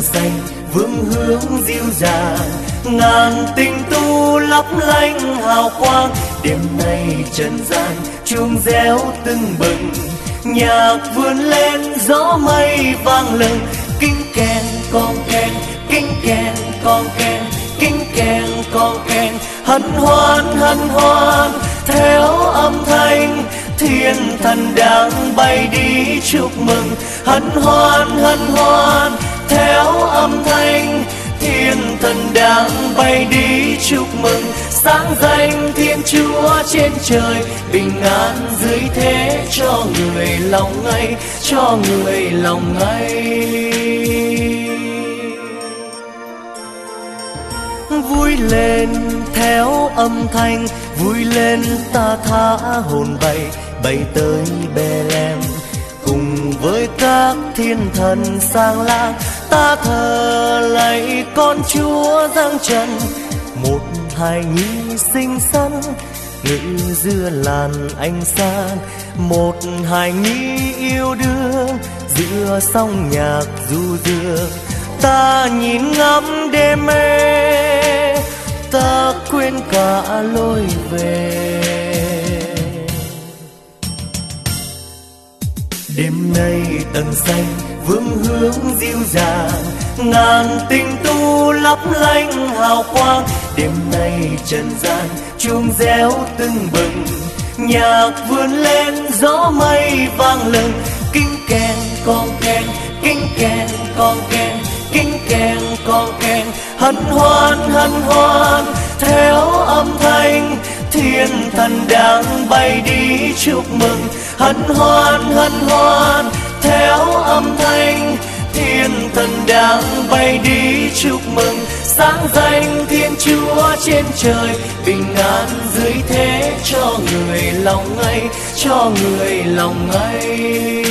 xanh vương hướng dịu dàng. Ngàn tình tu lấp lánh hào quang. Đêm nay trần gian, chuông réo tưng bừng. Nhạc vươn lên, gió mây vang lừng. Kinh kèn con kèn kinh kèn con kèn kinh kèn con kèn hân hoan hân hoan, theo âm thanh. Thiên thần đang bay đi chúc mừng. Hân hoan hân hoan theo âm thanh, thiên thần đang bay đi chúc mừng. Sáng danh thiên chúa trên trời, bình an dưới thế cho người lòng ngay cho người lòng ngay vui lên theo âm thanh, vui lên ta thả hồn bay bay tới Bethlehem với các thiên thần sang lang ta thờ lạy con chúa giang trần, một hài nhi xinh xắn ngự giữa làn ánh sáng. Một hài nhi yêu đương, giữa song nhạc du dương. Ta nhìn ngắm đêm mê, ta quên cả lối về. Đêm nay tầng xanh vương hướng dịu dàng, ngàn tình tu lấp lánh hào quang. Đêm nay trần gian chuông réo tưng bừng, nhạc vươn lên gió mây vang lừng. Kinh kèn con kèn kinh kèn con kèn kinh kèn con kèn. Hân hoan hân hoan, theo âm thanh, thiên thần đang bay đi chúc mừng hân hoan hân hoan, theo âm thanh, thiên thần đang bay đi chúc mừng. Sáng danh thiên chúa trên trời, bình an dưới thế cho người lòng ngay cho người lòng ngay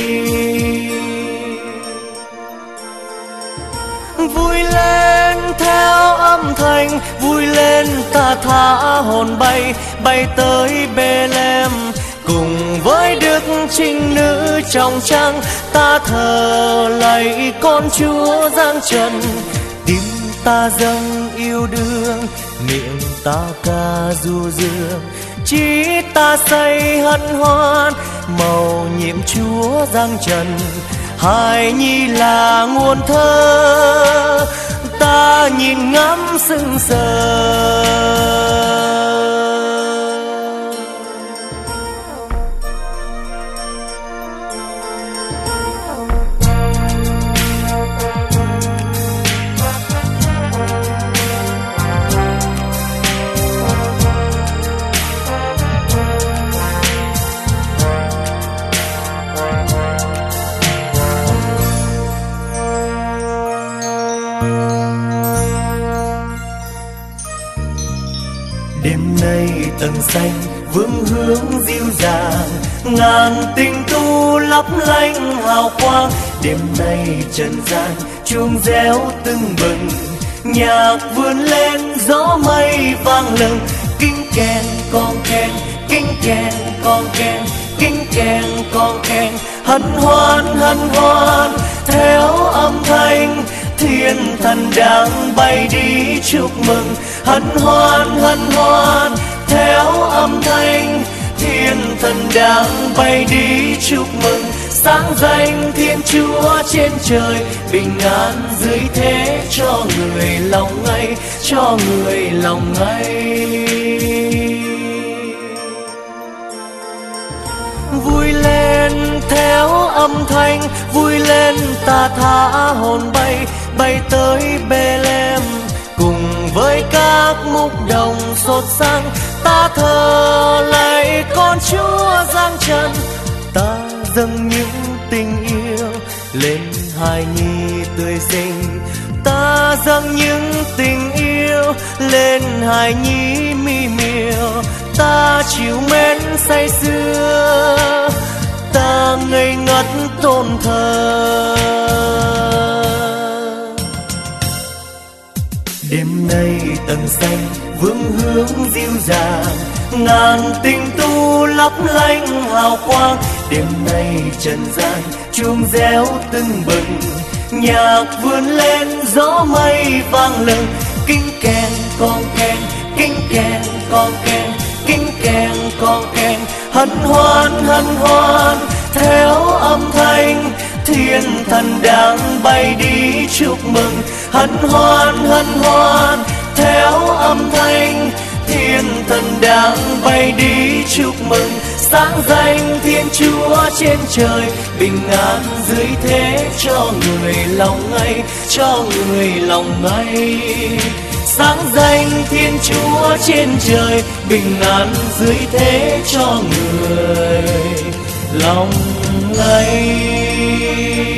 vui lên theo âm thanh, vui lên ta thả hồn bay bay tới Bethlehem cùng với đức trinh nữ trong trăng ta thờ lạy con chúa giang trần. Tim ta dâng yêu đương, miệng ta ca du dương. Trí ta say hân hoan màu nhiệm chúa giang trần. Hài nhi là nguồn thơ, ta nhìn ngắm sững sờ. Xanh vương hướng dịu dàng. Ngàn tình tu lấp lánh hào quang. Đêm nay trần gian, chuông réo tưng bừng. Nhạc vươn lên, gió mây vang lừng. Kinh kèn con kèn kinh kèn con kèn kinh kèn con kèn hân hoan hân hoan, theo âm thanh. Thiên thần đang bay đi chúc mừng. Hân hoan hân hoan âm thanh, thiên thần đang bay đi chúc mừng. Sáng danh thiên chúa trên trời, bình an dưới thế cho người lòng ngay cho người lòng ngay vui lên theo âm thanh, vui lên ta thả hồn bay bay tới Bethlehem cùng với các mục đồng sốt sáng ta thờ lạy con Chúa giang trần. Ta dâng những tình yêu lên hài nhi tươi xinh ta dâng những tình yêu lên hài nhi mi miều ta chịu mến say sưa ta ngây ngất tôn thờ. Đêm nay tầng xanh vương hướng dịu dàng, ngàn tình tu lấp lánh hào quang. Đêm nay trần gian chuông réo tưng bừng, nhạc vươn lên gió mây vang lừng. Kinh kèn con kèn kinh kèn con kèn kinh kèn con kèn. Hân hoan hân hoan, theo âm thanh, thiên thần đang bay đi chúc mừng. Hân hoan hân hoan theo âm thanh, thiên thần đang bay đi chúc mừng. Sáng danh thiên chúa trên trời, bình an dưới thế cho người lòng ngay, cho người lòng ngay. Sáng danh thiên chúa trên trời, bình an dưới thế cho người lòng ngay.